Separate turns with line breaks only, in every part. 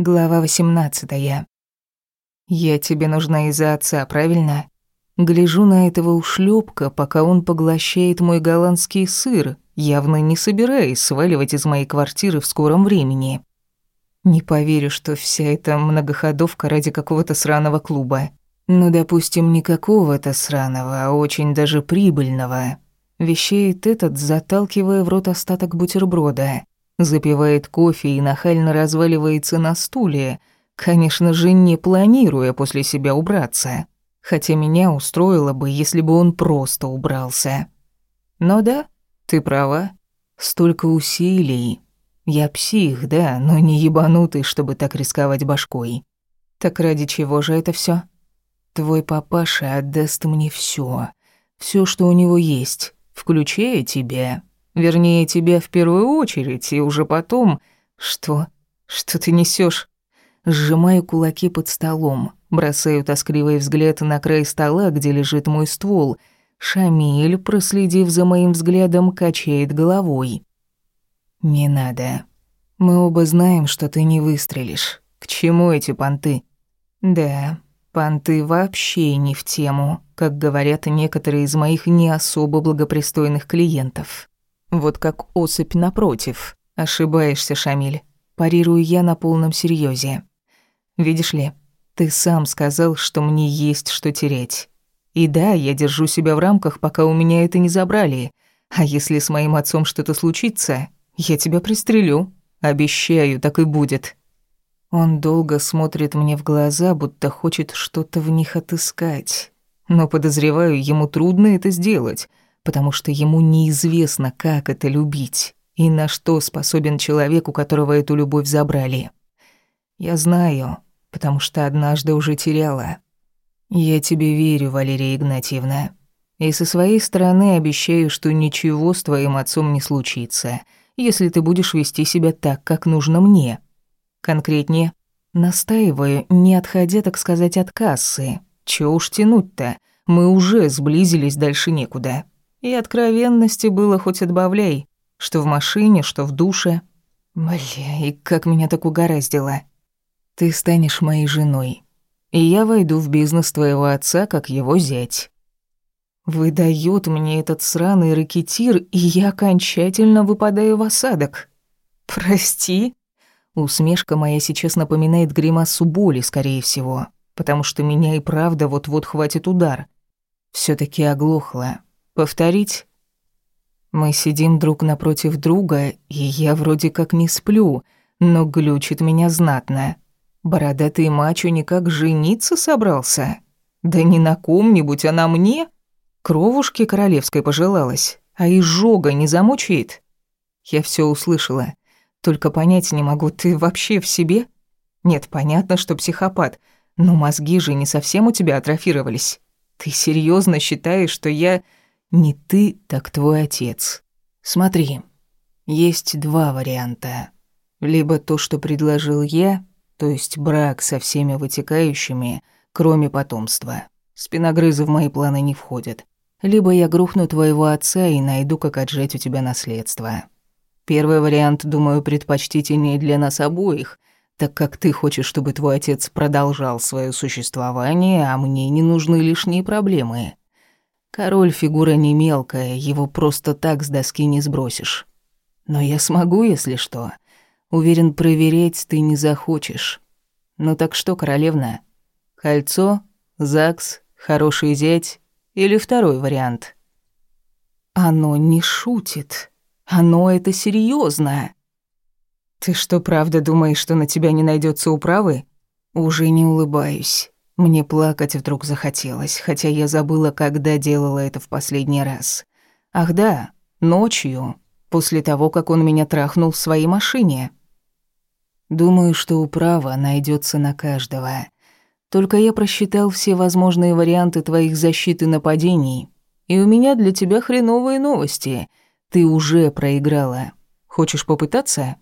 Глава 18. Я тебе нужна из-за отца, правильно? Гляжу на этого ушлепка, пока он поглощает мой голландский сыр, явно не собираясь сваливать из моей квартиры в скором времени. Не поверю, что вся эта многоходовка ради какого-то сраного клуба. Ну, допустим, не какого-то сраного, а очень даже прибыльного. Вещает этот, заталкивая в рот остаток бутерброда запивает кофе и нахально разваливается на стуле, конечно же, не планируя после себя убраться. Хотя меня устроило бы, если бы он просто убрался. Но да, ты права. Столько усилий. Я псих, да, но не ебанутый, чтобы так рисковать башкой. Так ради чего же это все? Твой папаша отдаст мне все, все, что у него есть, включая тебя. Вернее, тебя в первую очередь, и уже потом... Что? Что ты несешь? Сжимаю кулаки под столом, бросаю тоскливый взгляд на край стола, где лежит мой ствол. Шамиль, проследив за моим взглядом, качает головой. «Не надо. Мы оба знаем, что ты не выстрелишь. К чему эти понты?» «Да, понты вообще не в тему, как говорят некоторые из моих не особо благопристойных клиентов». Вот как осыпь напротив. Ошибаешься, Шамиль. Парирую я на полном серьезе. Видишь ли, ты сам сказал, что мне есть что терять. И да, я держу себя в рамках, пока у меня это не забрали. А если с моим отцом что-то случится, я тебя пристрелю. Обещаю, так и будет. Он долго смотрит мне в глаза, будто хочет что-то в них отыскать. Но подозреваю, ему трудно это сделать потому что ему неизвестно, как это любить и на что способен человек, у которого эту любовь забрали. Я знаю, потому что однажды уже теряла. Я тебе верю, Валерия Игнатьевна. И со своей стороны обещаю, что ничего с твоим отцом не случится, если ты будешь вести себя так, как нужно мне. Конкретнее, настаиваю, не отходя, так сказать, от кассы. Чё уж тянуть-то? Мы уже сблизились дальше некуда. И откровенности было хоть отбавляй, что в машине, что в душе. Бля, и как меня так угораздило. Ты станешь моей женой, и я войду в бизнес твоего отца, как его зять. Выдает мне этот сраный ракетир, и я окончательно выпадаю в осадок. Прости? Усмешка моя сейчас напоминает гримасу боли, скорее всего, потому что меня и правда вот-вот хватит удар. все таки оглохла, Повторить? Мы сидим друг напротив друга, и я вроде как не сплю, но глючит меня знатно. Бородатый мачо никак жениться собрался. Да не на ком-нибудь, а на мне. Кровушки королевской пожелалась, а изжога не замучает. Я все услышала. Только понять не могу, ты вообще в себе? Нет, понятно, что психопат, но мозги же не совсем у тебя атрофировались. Ты серьезно считаешь, что я не ты, так твой отец. Смотри, есть два варианта. Либо то, что предложил я, то есть брак со всеми вытекающими, кроме потомства. Спиногрызы в мои планы не входят. Либо я грохну твоего отца и найду, как отжать у тебя наследство. Первый вариант, думаю, предпочтительнее для нас обоих, так как ты хочешь, чтобы твой отец продолжал свое существование, а мне не нужны лишние проблемы. Король фигура не мелкая, его просто так с доски не сбросишь. Но я смогу, если что. Уверен, проверять ты не захочешь. Ну так что, королевна? Кольцо, ЗАГС, хороший зять или второй вариант? Оно не шутит. Оно это серьезно. Ты что, правда думаешь, что на тебя не найдется управы? Уже не улыбаюсь. Мне плакать вдруг захотелось, хотя я забыла, когда делала это в последний раз. Ах да, ночью, после того, как он меня трахнул в своей машине. Думаю, что управа найдется на каждого. Только я просчитал все возможные варианты твоих защит и нападений. И у меня для тебя хреновые новости. Ты уже проиграла. Хочешь попытаться?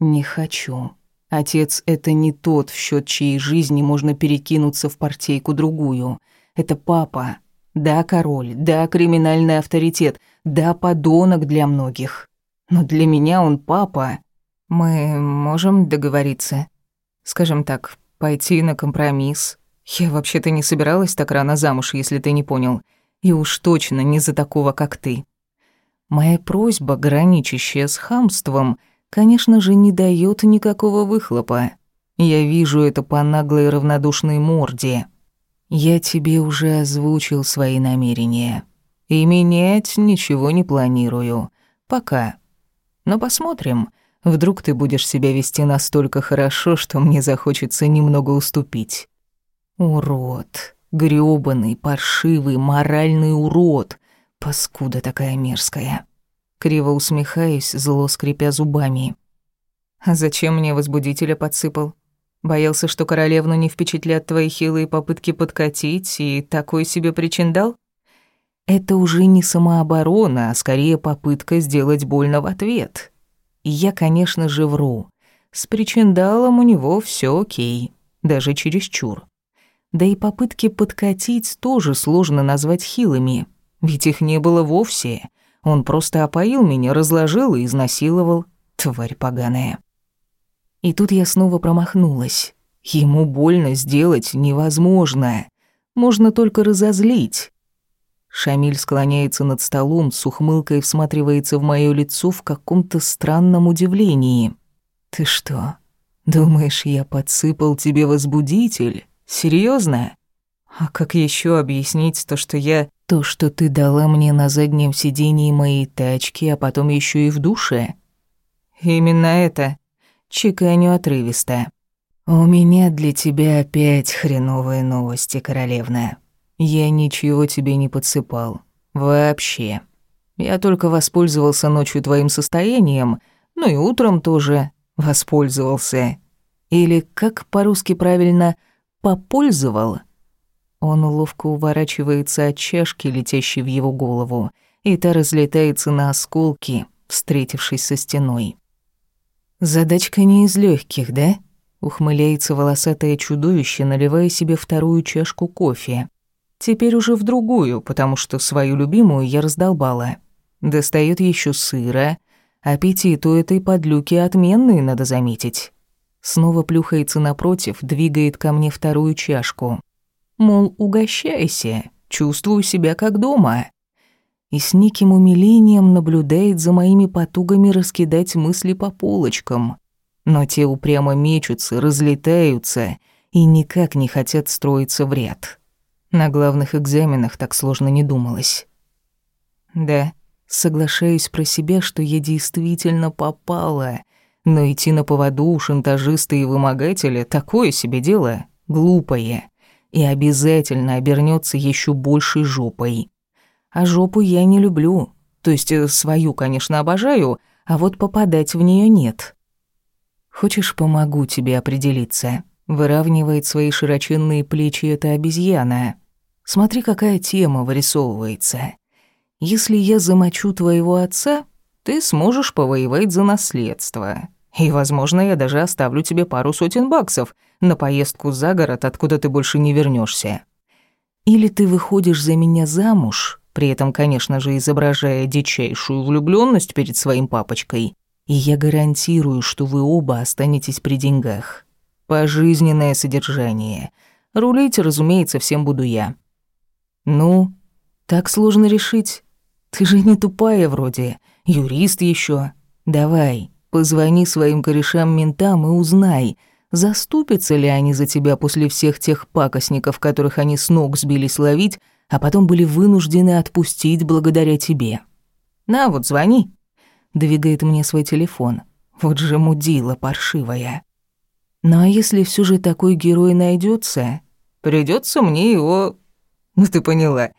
Не хочу. Отец — это не тот, в счет чьей жизни можно перекинуться в партейку другую. Это папа. Да, король, да, криминальный авторитет, да, подонок для многих. Но для меня он папа. Мы можем договориться. Скажем так, пойти на компромисс. Я вообще-то не собиралась так рано замуж, если ты не понял. И уж точно не за такого, как ты. Моя просьба, граничащая с хамством, конечно же, не дает никакого выхлопа. Я вижу это по наглой равнодушной морде. Я тебе уже озвучил свои намерения. И менять ничего не планирую. Пока. Но посмотрим. Вдруг ты будешь себя вести настолько хорошо, что мне захочется немного уступить. Урод. грёбаный, паршивый, моральный урод. Паскуда такая мерзкая. Криво усмехаюсь, зло скрипя зубами. А зачем мне возбудителя подсыпал? Боялся, что королевну не впечатлят твои хилые попытки подкатить, и такой себе причин дал? Это уже не самооборона, а скорее попытка сделать больно в ответ. И я, конечно же, вру. С причиндалом у него все окей, даже чересчур. Да и попытки подкатить тоже сложно назвать хилыми, ведь их не было вовсе. Он просто опоил меня, разложил и изнасиловал. Тварь поганая. И тут я снова промахнулась. Ему больно сделать невозможно. Можно только разозлить. Шамиль склоняется над столом, с ухмылкой всматривается в моё лицо в каком-то странном удивлении. «Ты что, думаешь, я подсыпал тебе возбудитель? Серьёзно? А как ещё объяснить то, что я... То, что ты дала мне на заднем сидении моей тачки, а потом ещё и в душе?» «Именно это», чеканю отрывисто. «У меня для тебя опять хреновые новости, королевна. Я ничего тебе не подсыпал. Вообще. Я только воспользовался ночью твоим состоянием, ну и утром тоже воспользовался. Или, как по-русски правильно, попользовал». Он ловко уворачивается от чашки, летящей в его голову, и та разлетается на осколки, встретившись со стеной. «Задачка не из легких, да?» Ухмыляется волосатое чудовище, наливая себе вторую чашку кофе. Теперь уже в другую, потому что свою любимую я раздолбала. Достает еще сыра. Аппетит у этой подлюки отменный, надо заметить. Снова плюхается напротив, двигает ко мне вторую чашку. Мол, угощайся, чувствую себя как дома и с неким умилением наблюдает за моими потугами раскидать мысли по полочкам. Но те упрямо мечутся, разлетаются и никак не хотят строиться в ряд. На главных экзаменах так сложно не думалось. Да, соглашаюсь про себя, что я действительно попала, но идти на поводу у шантажиста и вымогателя — такое себе дело, глупое, и обязательно обернется еще большей жопой. А жопу я не люблю. То есть э, свою, конечно, обожаю, а вот попадать в нее нет. Хочешь, помогу тебе определиться? Выравнивает свои широченные плечи эта обезьяна. Смотри, какая тема вырисовывается. Если я замочу твоего отца, ты сможешь повоевать за наследство. И, возможно, я даже оставлю тебе пару сотен баксов на поездку за город, откуда ты больше не вернешься. Или ты выходишь за меня замуж, при этом, конечно же, изображая дичайшую влюбленность перед своим папочкой. И я гарантирую, что вы оба останетесь при деньгах. Пожизненное содержание. Рулить, разумеется, всем буду я. Ну, так сложно решить. Ты же не тупая вроде, юрист еще. Давай, позвони своим корешам-ментам и узнай, заступятся ли они за тебя после всех тех пакостников, которых они с ног сбились ловить, а потом были вынуждены отпустить благодаря тебе. На, вот звони. Двигает мне свой телефон. Вот же мудила паршивая. Ну а если все же такой герой найдется, придется мне его... Ну ты поняла.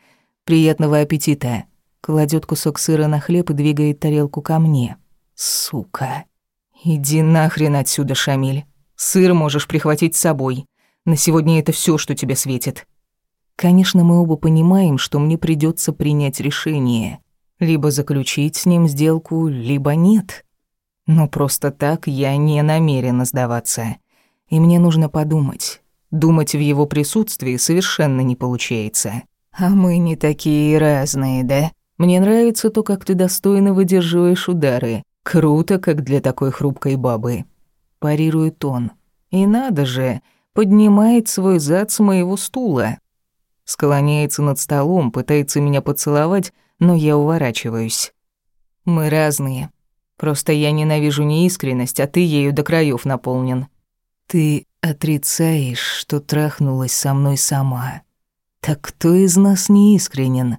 Приятного аппетита. Кладет кусок сыра на хлеб и двигает тарелку ко мне. Сука. Иди нахрен отсюда, Шамиль. Сыр можешь прихватить с собой. На сегодня это все, что тебе светит. Конечно, мы оба понимаем, что мне придется принять решение. Либо заключить с ним сделку, либо нет. Но просто так я не намерена сдаваться. И мне нужно подумать. Думать в его присутствии совершенно не получается. А мы не такие разные, да? Мне нравится то, как ты достойно выдерживаешь удары. Круто, как для такой хрупкой бабы. Парирует он. И надо же, поднимает свой зад с моего стула. Склоняется над столом, пытается меня поцеловать, но я уворачиваюсь. Мы разные. Просто я ненавижу неискренность, а ты ею до краев наполнен. Ты отрицаешь, что трахнулась со мной сама. Так кто из нас неискренен?